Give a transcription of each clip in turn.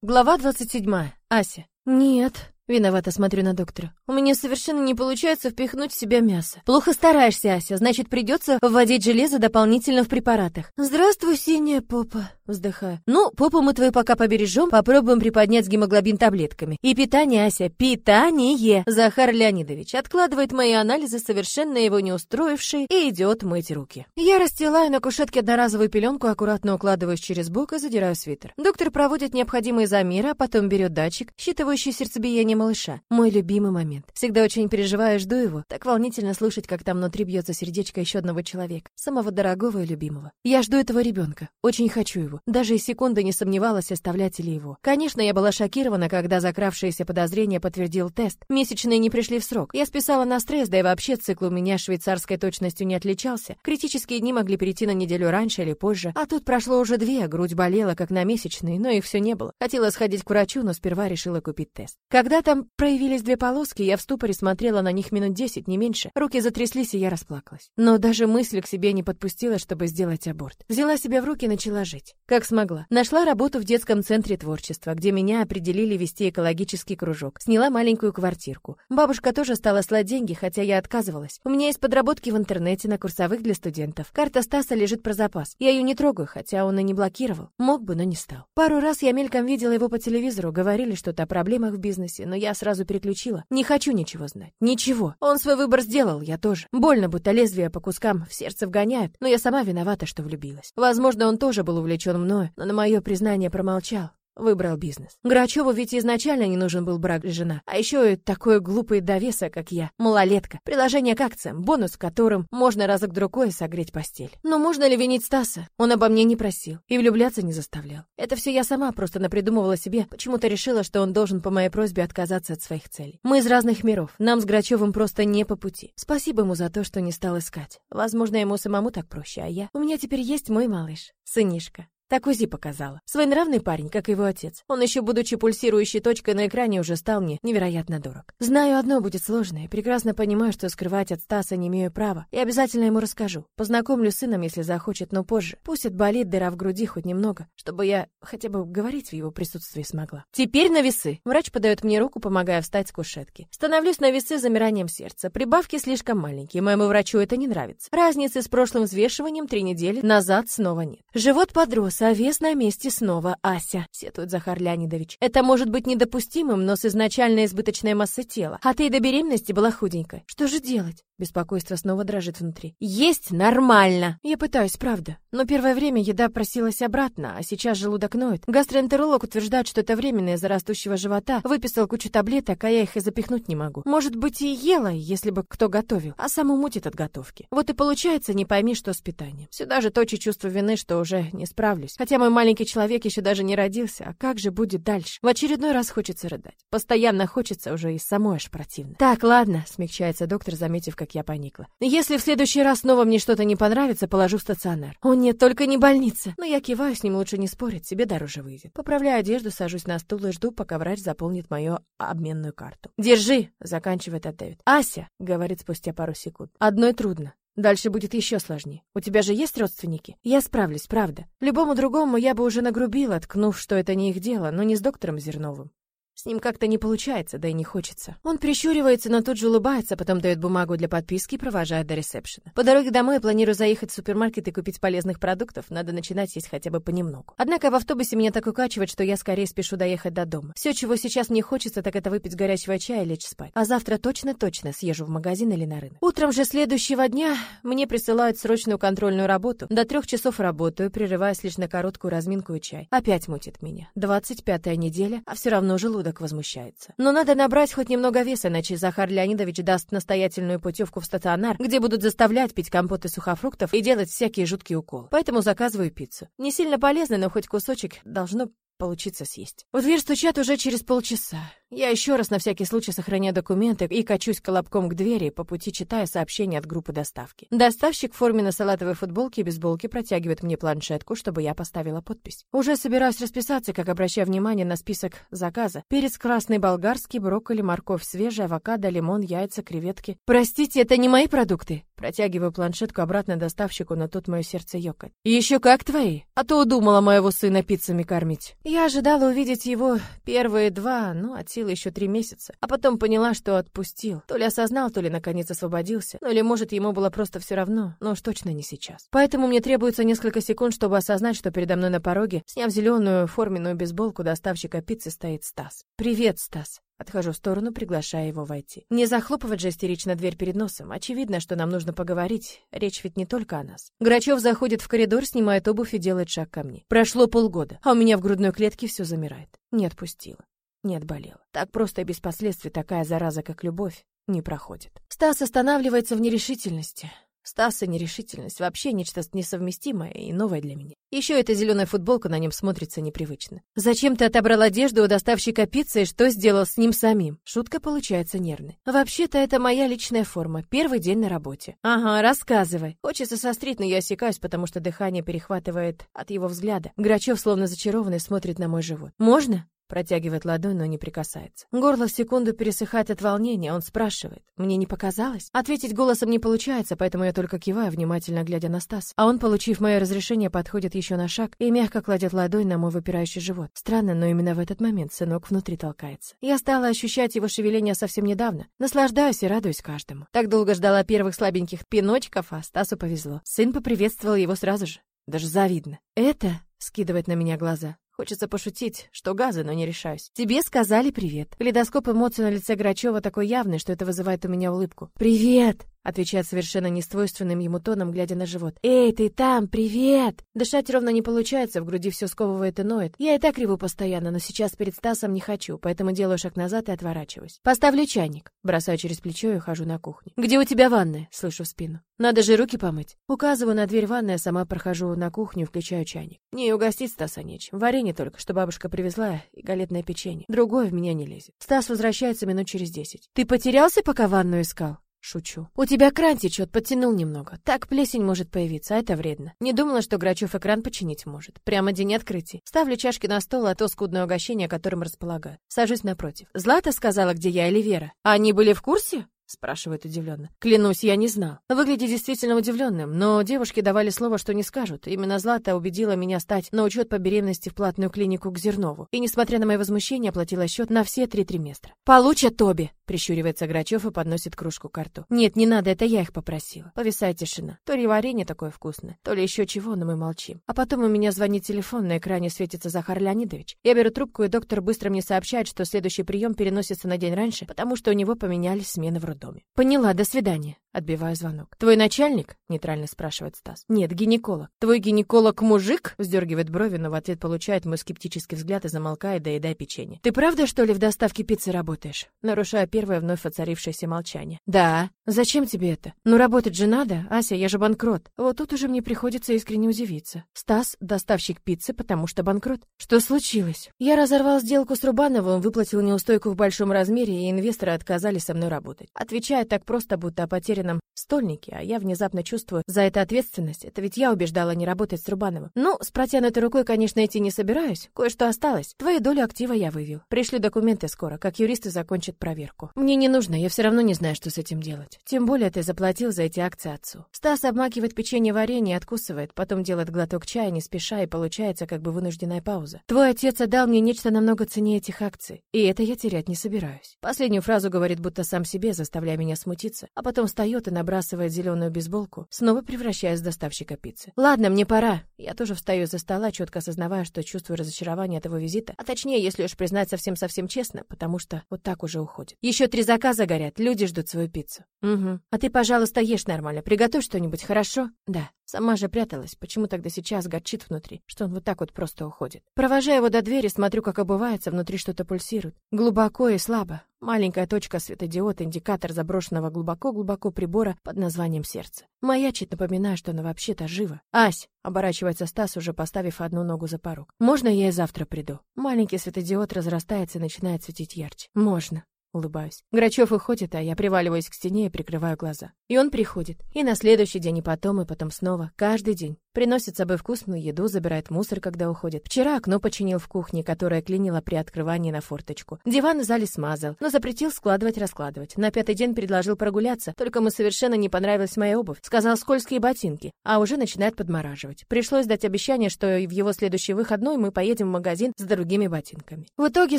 Глава 27. Ася. Нет. Виновато смотрю на доктора. У меня совершенно не получается впихнуть в себя мясо. Плохо стараешься, Ася, значит, придется вводить железо дополнительно в препаратах. Здравствуй, синяя попа. Вздыхаю. Ну, попу мы твою пока побережем, попробуем приподнять гемоглобин таблетками. И питание, Ася, питание. Захар Леонидович откладывает мои анализы, совершенно его не устроивший, и идет мыть руки. Я расстилаю на кушетке одноразовую пеленку, аккуратно укладываюсь через бок и задираю свитер. Доктор проводит необходимые замеры, а потом берет датчик, считывающий сердцебиение малыша. Мой любимый момент. Всегда очень переживаю жду его. Так волнительно слушать, как там внутри бьется сердечко еще одного человека. Самого дорогого и любимого. Я жду этого ребенка. Очень хочу его. Даже и секунды не сомневалась, оставлять ли его. Конечно, я была шокирована, когда закравшееся подозрение подтвердил тест. Месячные не пришли в срок. Я списала на стресс, да и вообще цикл у меня швейцарской точностью не отличался. Критические дни могли перейти на неделю раньше или позже. А тут прошло уже две, грудь болела, как на месячные, но их все не было. Хотела сходить к врачу, но сперва решила купить тест. Когда там проявились две полоски, я в ступоре смотрела на них минут десять, не меньше. Руки затряслись, и я расплакалась. Но даже мысли к себе не подпустила, чтобы сделать аборт. Взяла себя в руки и начала жить. Как смогла. Нашла работу в детском центре творчества, где меня определили вести экологический кружок. Сняла маленькую квартирку. Бабушка тоже стала слать деньги, хотя я отказывалась. У меня есть подработки в интернете на курсовых для студентов. Карта Стаса лежит про запас. Я ее не трогаю, хотя он и не блокировал. Мог бы, но не стал. Пару раз я мельком видела его по телевизору, говорили что-то о проблемах в бизнесе, но я сразу переключила. Не хочу ничего знать. Ничего. Он свой выбор сделал, я тоже. Больно, будто лезвие по кускам в сердце вгоняют, но я сама виновата, что влюбилась. Возможно, он тоже был увлечен мною, но на мое признание промолчал. Выбрал бизнес. Грачеву ведь изначально не нужен был брак и жена. А еще и такой глупый довесок, как я. Малолетка. Приложение к акциям, бонус которым можно разок-другой согреть постель. Но можно ли винить Стаса? Он обо мне не просил. И влюбляться не заставлял. Это все я сама просто напридумывала себе. Почему-то решила, что он должен по моей просьбе отказаться от своих целей. Мы из разных миров. Нам с Грачевым просто не по пути. Спасибо ему за то, что не стал искать. Возможно, ему самому так проще, а я... У меня теперь есть мой малыш. Сынишка. Так УЗИ показала. Своенравный парень, как его отец. Он еще, будучи пульсирующей точкой на экране, уже стал мне невероятно дорог. Знаю, одно будет сложное, и прекрасно понимаю, что скрывать от Стаса не имею права. И обязательно ему расскажу. Познакомлю с сыном, если захочет, но позже. Пусть отболит дыра в груди хоть немного, чтобы я хотя бы говорить в его присутствии смогла. Теперь на весы. Врач подает мне руку, помогая встать с кушетки. Становлюсь на весы замиранием сердца. Прибавки слишком маленькие, моему врачу это не нравится. Разницы с прошлым взвешиванием три недели назад снова нет. Живот подрос, а вес на месте снова Ася, сетует Захар Леонидович. Это может быть недопустимым, но с изначальной избыточной массой тела. А ты и до беременности была худенькой. Что же делать? Беспокойство снова дрожит внутри. Есть нормально. Я пытаюсь, правда. Но первое время еда просилась обратно, а сейчас желудок ноет. Гастроэнтеролог утверждает, что это временное из-за растущего живота. Выписал кучу таблеток, а я их и запихнуть не могу. Может быть, и ела, если бы кто готовил, а сам умутит от готовки. Вот и получается, не пойми, что с питанием. Сюда же точит чувство вины, что уже не справлюсь. Хотя мой маленький человек еще даже не родился. А как же будет дальше? В очередной раз хочется рыдать. Постоянно хочется уже и самой аж противно. Так, ладно, смягчается доктор, заметив, как я поникла. Если в следующий раз снова мне что-то не понравится, положу в стационар. О нет, только не больница. Но я киваю, с ним лучше не спорить, себе дороже выйдет. Поправляю одежду, сажусь на стул и жду, пока врач заполнит мою обменную карту. Держи, заканчивает Дэвид. Ася, говорит спустя пару секунд. Одной трудно. Дальше будет еще сложнее. У тебя же есть родственники? Я справлюсь, правда. Любому другому я бы уже нагрубила, ткнув, что это не их дело, но не с доктором Зерновым. С ним как-то не получается, да и не хочется. Он прищуривается, но тут же улыбается, потом дает бумагу для подписки и провожает до ресепшена. По дороге домой планирую заехать в супермаркет и купить полезных продуктов, надо начинать есть хотя бы понемногу. Однако в автобусе меня так укачивает, что я скорее спешу доехать до дома. Все, чего сейчас мне хочется, так это выпить горячего чая и лечь спать. А завтра точно-точно съезжу в магазин или на рынок. Утром же следующего дня мне присылают срочную контрольную работу. До трех часов работаю, прерываясь лишь на короткую разминку и чай. Опять мутит меня. Двадцать пятая неделя, а все равно желудок желудок возмущается. Но надо набрать хоть немного веса, иначе Захар Леонидович даст настоятельную путевку в стационар, где будут заставлять пить компот из сухофруктов и делать всякие жуткие уколы. Поэтому заказываю пиццу. Не сильно полезно, но хоть кусочек должно получиться съесть. В дверь стучат уже через полчаса. Я еще раз на всякий случай сохраняю документы и качусь колобком к двери, по пути читая сообщение от группы доставки. Доставщик в форме на салатовой футболке и бейсболке протягивает мне планшетку, чтобы я поставила подпись. Уже собираюсь расписаться, как обращаю внимание на список заказа. Перец красный болгарский, брокколи, морковь свежая, авокадо, лимон, яйца, креветки. Простите, это не мои продукты. Протягиваю планшетку обратно доставщику, но тут мое сердце ёкает. Еще как твои? А то удумала моего сына пиццами кормить. Я ожидала увидеть его первые два, ну, от силы еще три месяца. А потом поняла, что отпустил. То ли осознал, то ли наконец освободился. Ну или, может, ему было просто все равно. Но уж точно не сейчас. Поэтому мне требуется несколько секунд, чтобы осознать, что передо мной на пороге, сняв зеленую форменную бейсболку доставщика пиццы, стоит Стас. «Привет, Стас». Отхожу в сторону, приглашая его войти. Не захлопывать же истерично дверь перед носом. Очевидно, что нам нужно поговорить. Речь ведь не только о нас. Грачев заходит в коридор, снимает обувь и делает шаг ко мне. Прошло полгода, а у меня в грудной клетке все замирает. Не отпустила. Не отболела. Так просто и без последствий такая зараза, как любовь, не проходит. Стас останавливается в нерешительности. Стаса нерешительность вообще нечто несовместимое и новое для меня. Еще эта зеленая футболка на нем смотрится непривычно. Зачем ты отобрал одежду у доставщика пиццы и что сделал с ним самим? Шутка получается нервной. Вообще-то это моя личная форма. Первый день на работе. Ага, рассказывай. Хочется сострить, но я осекаюсь, потому что дыхание перехватывает от его взгляда. Грачев, словно зачарованный, смотрит на мой живот. Можно? Протягивает ладонь, но не прикасается. Горло секунду пересыхает от волнения, он спрашивает. Мне не показалось? Ответить голосом не получается, поэтому я только киваю, внимательно глядя на Стас. А он, получив мое разрешение, подходит еще на шаг и мягко кладет ладонь на мой выпирающий живот. Странно, но именно в этот момент сынок внутри толкается. Я стала ощущать его шевеление совсем недавно. Наслаждаюсь и радуюсь каждому. Так долго ждала первых слабеньких пиночков, а Стасу повезло. Сын поприветствовал его сразу же. Даже завидно. Это скидывает на меня глаза. Хочется пошутить, что газы, но не решаюсь. Тебе сказали привет. Калейдоскоп эмоций на лице Грачева такой явный, что это вызывает у меня улыбку. Привет! Отвечает совершенно несвойственным ему тоном, глядя на живот. Эй, ты там, привет! Дышать ровно не получается, в груди все сковывает и ноет. Я и так реву постоянно, но сейчас перед Стасом не хочу, поэтому делаю шаг назад и отворачиваюсь. Поставлю чайник. Бросаю через плечо и хожу на кухню. Где у тебя ванная? Слышу в спину. Надо же руки помыть. Указываю на дверь ванной, а сама прохожу на кухню, включаю чайник. Не угостить Стаса нечем. Варенье только, что бабушка привезла, и галетное печенье. Другое в меня не лезет. Стас возвращается минут через десять. Ты потерялся, пока ванную искал? Шучу. У тебя кран течет, подтянул немного. Так плесень может появиться, а это вредно. Не думала, что Грачев экран починить может. Прямо день открытий. Ставлю чашки на стол, а то скудное угощение, которым располагаю. Сажусь напротив. Злата сказала, где я или Вера. А они были в курсе? Спрашивает удивленно. Клянусь, я не знал. Выглядит действительно удивленным, но девушки давали слово, что не скажут. Именно Злата убедила меня стать на учет по беременности в платную клинику к Зернову. И, несмотря на мое возмущение, оплатила счет на все три триместра. «Получат Тоби!» — прищуривается Грачев и подносит кружку к рту. «Нет, не надо, это я их попросила». Повисает тишина. То ли варенье такое вкусное, то ли еще чего, но мы молчим. А потом у меня звонит телефон, на экране светится Захар Леонидович. Я беру трубку, и доктор быстро мне сообщает, что следующий прием переносится на день раньше, потому что у него поменялись смены в роддоме. Поняла, до свидания. Отбиваю звонок. Твой начальник? нейтрально спрашивает Стас. Нет, гинеколог. Твой гинеколог мужик? Вздергивает брови, но в ответ получает мой скептический взгляд и замолкает, доедая печенье. Ты правда, что ли, в доставке пиццы работаешь? Нарушая первое вновь воцарившееся молчание. Да. Зачем тебе это? Ну работать же надо, Ася, я же банкрот. Вот тут уже мне приходится искренне удивиться. Стас доставщик пиццы, потому что банкрот. Что случилось? Я разорвал сделку с Рубановым, выплатил неустойку в большом размере, и инвесторы отказались со мной работать. Отвечая так просто, будто о потерянном стольнике, а я внезапно чувствую за это ответственность. Это ведь я убеждала не работать с Рубановым. Ну, с протянутой рукой, конечно, идти не собираюсь. Кое-что осталось. Твою долю актива я вывел. Пришлю документы скоро, как юристы закончат проверку. Мне не нужно, я все равно не знаю, что с этим делать. Тем более ты заплатил за эти акции отцу. Стас обмакивает печенье варенье, откусывает, потом делает глоток чая, не спеша, и получается как бы вынужденная пауза. Твой отец отдал мне нечто намного ценнее этих акций, и это я терять не собираюсь. Последнюю фразу говорит будто сам себе, заставляя меня смутиться, а потом встает и набрасывает зеленую бейсболку, снова превращаясь в доставщика пиццы. Ладно, мне пора. Я тоже встаю из-за стола, четко осознавая, что чувствую разочарование от его визита, а точнее, если уж признать совсем-совсем честно, потому что вот так уже уходит. Еще три заказа горят, люди ждут свою пиццу. Угу. А ты, пожалуйста, ешь нормально, приготовь что-нибудь, хорошо? Да. Сама же пряталась, почему тогда сейчас горчит внутри, что он вот так вот просто уходит. Провожая его до двери, смотрю, как обувается, внутри что-то пульсирует. Глубоко и слабо. Маленькая точка светодиод, индикатор заброшенного глубоко-глубоко прибора под названием сердце. Маячит, напоминая, что она вообще-то жива. «Ась!» — оборачивается Стас, уже поставив одну ногу за порог. «Можно я и завтра приду?» Маленький светодиод разрастается и начинает светить ярче. «Можно». Улыбаюсь. Грачев уходит, а я приваливаюсь к стене и прикрываю глаза. И он приходит. И на следующий день, и потом, и потом снова. Каждый день. Приносит с собой вкусную еду, забирает мусор, когда уходит. Вчера окно починил в кухне, которое клинило при открывании на форточку. Диван в зале смазал, но запретил складывать-раскладывать. На пятый день предложил прогуляться, только ему совершенно не понравилась моя обувь. Сказал скользкие ботинки, а уже начинает подмораживать. Пришлось дать обещание, что в его следующий выходной мы поедем в магазин с другими ботинками. В итоге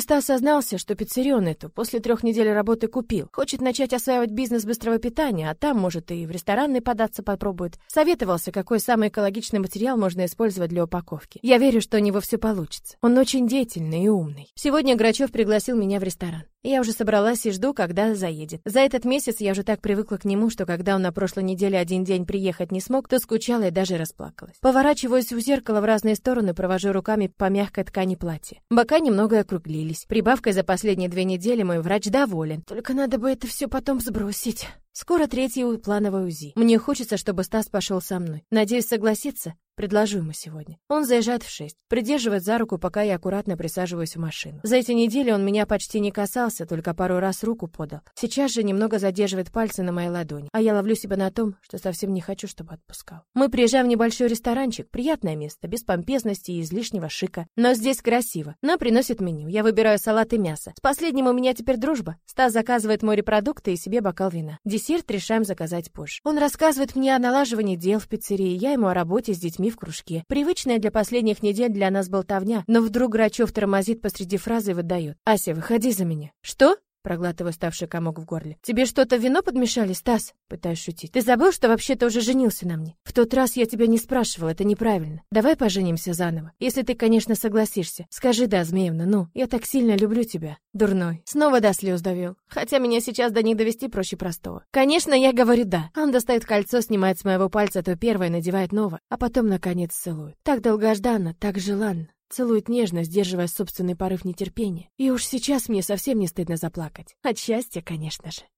Стас сознался, что пиццерию эту после трех недель работы купил. Хочет начать осваивать бизнес быстрого питания, а там, может, и в ресторанный податься попробует. Советовался, какой самый экологичный Обычный материал можно использовать для упаковки. Я верю, что у него все получится. Он очень деятельный и умный. Сегодня Грачев пригласил меня в ресторан. Я уже собралась и жду, когда заедет. За этот месяц я уже так привыкла к нему, что когда он на прошлой неделе один день приехать не смог, то скучала и даже расплакалась. Поворачиваюсь у зеркала в разные стороны, провожу руками по мягкой ткани платья. Бока немного округлились. Прибавкой за последние две недели мой врач доволен. Только надо бы это все потом сбросить. Скоро третий плановый УЗИ. Мне хочется, чтобы Стас пошел со мной. Надеюсь, согласится. Предложу ему сегодня. Он заезжает в шесть, придерживает за руку, пока я аккуратно присаживаюсь в машину. За эти недели он меня почти не касался, только пару раз руку подал. Сейчас же немного задерживает пальцы на моей ладони, а я ловлю себя на том, что совсем не хочу, чтобы отпускал. Мы приезжаем в небольшой ресторанчик, приятное место, без помпезности и излишнего шика. Но здесь красиво. Нам приносят меню. Я выбираю салат и мясо. С последним у меня теперь дружба. Стас заказывает морепродукты и себе бокал вина. Десерт решаем заказать позже. Он рассказывает мне о налаживании дел в пиццерии, я ему о работе с детьми в кружке. Привычная для последних недель для нас болтовня, но вдруг Грачев тормозит посреди фразы и выдает. «Ася, выходи за меня». «Что?» Проглатываю ставший комок в горле. «Тебе что-то вино подмешали, Стас?» Пытаюсь шутить. «Ты забыл, что вообще-то уже женился на мне? В тот раз я тебя не спрашивал, это неправильно. Давай поженимся заново. Если ты, конечно, согласишься. Скажи «да», Змеевна, ну, я так сильно люблю тебя». Дурной. Снова до слез довел. Хотя меня сейчас до них довести проще простого. Конечно, я говорю «да». Он достает кольцо, снимает с моего пальца то первое, надевает новое, а потом, наконец, целует. Так долгожданно, так желанно. Целует нежно, сдерживая собственный порыв нетерпения. И уж сейчас мне совсем не стыдно заплакать. От счастья, конечно же.